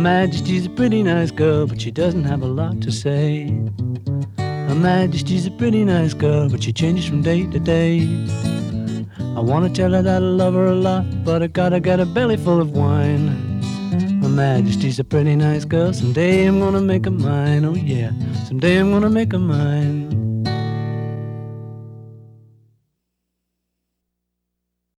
Majesty's a pretty nice girl, but she doesn't have a lot to say. Her Majesty's a pretty nice girl, but she changes from day to day. I wanna tell her that I love her a lot, but I gotta get a belly full of wine. Her Majesty's a pretty nice girl, someday I'm gonna make her mine, oh yeah, someday I'm gonna make her mine.